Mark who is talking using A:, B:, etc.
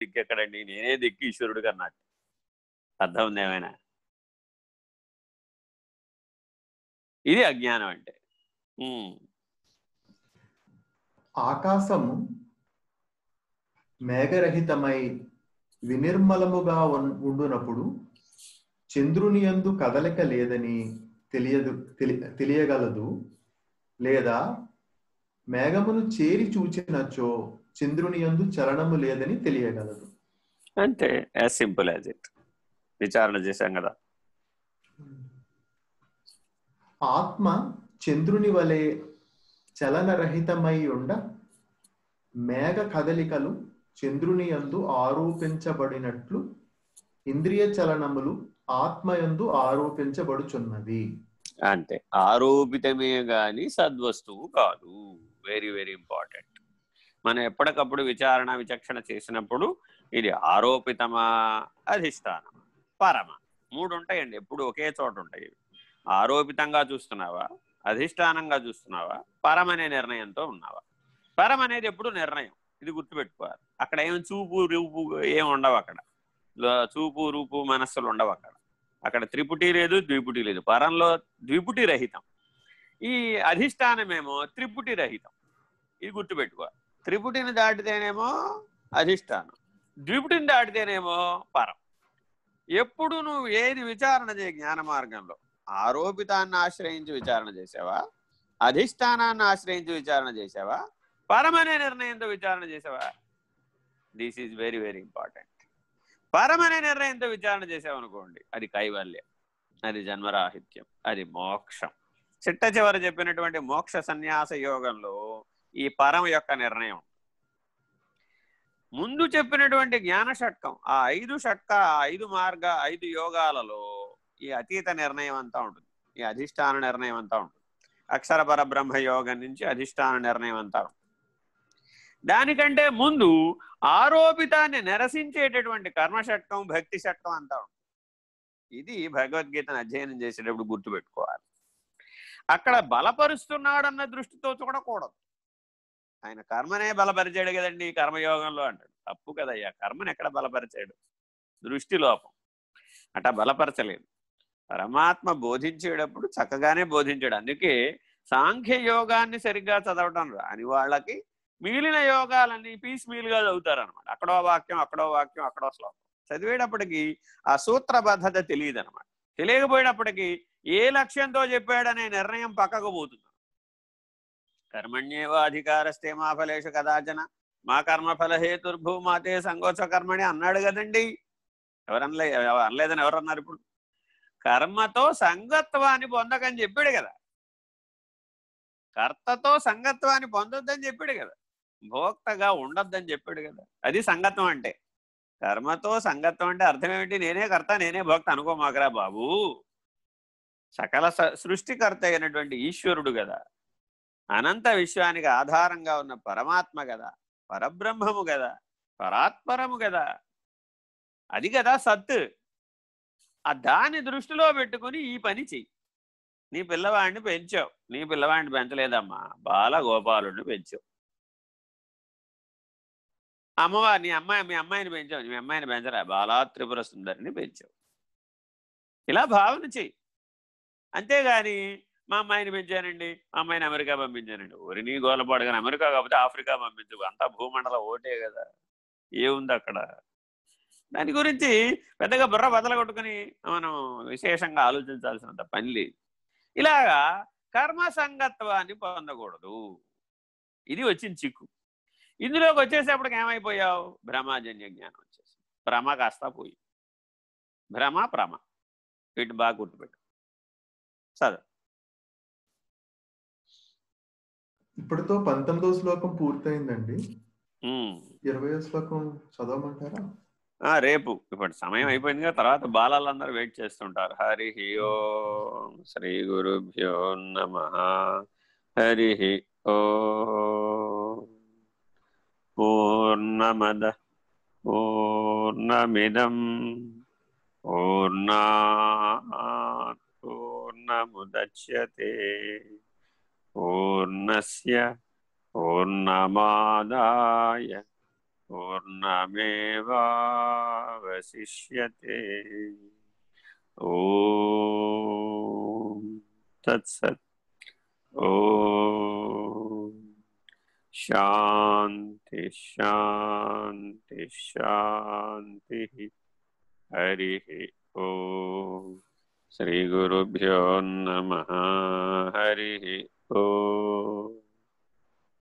A: దిక్కెక్కడండి. నేనే దిక్కు ఈశ్వరుడు కన్నట్టు అర్థం ఉంది ఏమైనా? ఇది అజ్ఞానం అంటే. ఆకాశం
B: ఆకాశము మేఘరహితమై వినిర్మలముగా ఉండునప్పుడు చంద్రుని యందు కదలిక లేదని తెలియదు తెలియగలదు లేదా మేఘమును చేరి చూచినచో చంద్రుని యందు చలనము లేదని తెలియగలదు.
A: అంతే యాజ్ సింపుల్ యాజ్ ఇట్ విచారణ చేశాం కదా.
B: ఆత్మ చంద్రుని వలె చలనరహితమై ఉండ మేఘ కదలికలు చంద్రుని యందు ఆరోపించబడినట్లు ఇంద్రియ చలనములు ఆత్మయందు ఆరోపించబడుచున్నవి.
A: అంతే ఆరోపితమే గాని సద్వస్తువు కాదు. వెరీ వెరీ ఇంపార్టెంట్ మనం ఎప్పటికప్పుడు విచారణ విచక్షణ చేసినప్పుడు ఇది ఆరోపితమా? అధిష్టానం. పరమ. మూడు ఉంటాయండి ఎప్పుడు ఒకే చోట ఉంటాయి ఆరోపితంగా చూస్తున్నావా? అధిష్టానంగా చూస్తున్నావా? పరం అనే నిర్ణయంతో ఉన్నావా? పరం అనేది ఎప్పుడు నిర్ణయం. ఇది గుర్తుపెట్టుకోవాలి. అక్కడ ఏం చూపు రూపు ఏం ఉండవు అక్కడ. చూపు రూపు మనస్సులు ఉండవు అక్కడ. అక్కడ త్రిపుటి లేదు ద్విపుటి లేదు. పరంలో ద్విపుటి రహితం. ఈ అధిష్టానమేమో త్రిపుటి రహితం. ఇది గుర్తుపెట్టుకోవాలి. త్రిపుటిని దాటితేనేమో అధిష్టానం. ద్విపుటిని దాటితేనేమో పరం. ఎప్పుడు నువ్వు ఏది విచారణ చేయ జ్ఞాన మార్గంలో? ఆరోపితాన్ని ఆశ్రయించి విచారణ చేసావా? అధిష్టానాన్ని ఆశ్రయించి విచారణ చేసావా? పరమనే నిర్ణయంతో విచారణ చేసావా? This is very very important పరమనే నిర్ణయంతో విచారణ చేసావనుకోండి అది కైవల్యం. అది జన్మరాహిత్యం. అది మోక్షం. చిట్ట చివర చెప్పినటువంటి మోక్ష సన్యాస యోగంలో ఈ పరం యొక్క నిర్ణయం. ముందు చెప్పినటువంటి జ్ఞాన షట్కం ఆ ఐదు షట్క ఐదు మార్గ ఐదు యోగాలలో ఈ అతీత నిర్ణయం అంతా ఉంటుంది. ఈ అధిష్టాన నిర్ణయం అంతా ఉంటుంది. అక్షర పరబ్రహ్మ యోగం నుంచి అధిష్టాన నిర్ణయం అంతా ఉంటుంది. దానికంటే ముందు ఆరోపితాన్ని నిరసించేటటువంటి కర్మషట్కం భక్తి షట్కం అంతా ఉంటుంది. ఇది భగవద్గీతను అధ్యయనం చేసేటప్పుడు గుర్తుపెట్టుకోవాలి. అక్కడ బలపరుస్తున్నాడన్న దృష్టితో చూడకూడదు ఆయన కర్మనే బలపరిచాడు కదండి కర్మయోగంలో అంటాడు. తప్పు కదయ్యా కర్మను ఎక్కడ బలపరిచాడు? దృష్టి లోపం. అట బలపరచలేదు. పరమాత్మ బోధించేటప్పుడు చక్కగానే బోధించాడు. అందుకే సాంఖ్య యోగాన్ని సరిగ్గా చదవటం రాని వాళ్ళకి మిగిలిన యోగాలన్నీ పీస్ మీల్గా చదువుతారు అనమాట అక్కడో వాక్యం అక్కడో వాక్యం అక్కడో శ్లోకం. చదివేటప్పటికి ఆ సూత్రబద్ధత తెలియదు అనమాట తెలియకపోయేటప్పటికి ఏ లక్ష్యంతో చెప్పాడనే నిర్ణయం పక్కకు పోతుంది. కర్మణ్యేవ అధికారస్తే మా ఫలేషు కదాచన. మా కర్మఫలహేతుర్భూ హేతుర్భూమాతే సంగోచ కర్మణి అన్నాడు కదండి. ఎవరనలే అనలేదని ఎవరన్నారు ఇప్పుడు? కర్మతో సంగత్వాన్ని పొందకని చెప్పాడు కదా. కర్తతో సంగత్వాన్ని పొందొద్దని చెప్పాడు కదా. భోక్తగా ఉండొద్దని చెప్పాడు కదా. అది సంగత్వం అంటే. కర్మతో సంగత్వం అంటే అర్థం ఏమిటి? నేనే కర్త నేనే భోక్త అనుకోమాకరా బాబు. సకల స- సృష్టికర్త అయినటువంటి ఈశ్వరుడు కదా. అనంత విశ్వానికి ఆధారంగా ఉన్న పరమాత్మ కదా పరబ్రహ్మము కదా పరాత్పరము కదా అది కదా సత్ ఆ దాన్ని దృష్టిలో పెట్టుకుని ఈ పని చెయ్యి. నీ పిల్లవాడిని పెంచావు. నీ పిల్లవాడిని పెంచలేదమ్మా. బాలగోపాలుడిని పెంచావు. అమ్మవారు నీ అమ్మాయి మీ అమ్మాయిని పెంచావు. మీ అమ్మాయిని పెంచరా? బాలా త్రిపుర సుందరిని పెంచావు. ఇలా భావన చెయ్యి. అంతేగాని మా అమ్మాయిని పెంచానండి అమ్మాయిని అమెరికా పంపించానండి. ఒరి నీ గోలపాడు కానీ అమెరికా కాకపోతే ఆఫ్రికా పంపించు అంతా భూమండలం ఓటే కదా. ఏముంది అక్కడ? దాని గురించి పెద్దగా బుర్ర బదల కొట్టుకుని మనం విశేషంగా ఆలోచించాల్సినంత పని లేదు. ఇలాగా కర్మ సంగత్వాన్ని పొందకూడదు. ఇది వచ్చింది చిక్కు. ఇందులోకి వచ్చేసేపటికి ఏమైపోయావు? భ్రమాజన్య జ్ఞానం వచ్చేసి భ్రమ కాస్త పోయి. భ్రమ భ్రమ. వీటిని బాగా గుర్తుపెట్టు చదువు
B: ఇప్పటితో పంతొమ్మిదో శ్లోకం పూర్తయిందండి.
A: ఉమ్.
B: ఇరవయో శ్లోకం చదవమంటారా?
A: ఆ, రేపు. ఇప్పుడు సమయం అయిపోయింది కదా తర్వాత బాలాలందరూ వెయిట్ చేస్తుంటారు. హరి ఓం శ్రీ గురుభ్యో నమ. హరి ఓ పూర్ణమద పూర్ణమిదం పూర్ణా పూర్ణముద్యతే. पूर्णस्य पूर्णमादाय पूर्णमेवावशिष्यते। ॐ तत्सत्। ॐ शान्ति शान्ति शान्तिः। हरिः ॐ श्रीगुरुभ्यो नमः। हरिः ओ।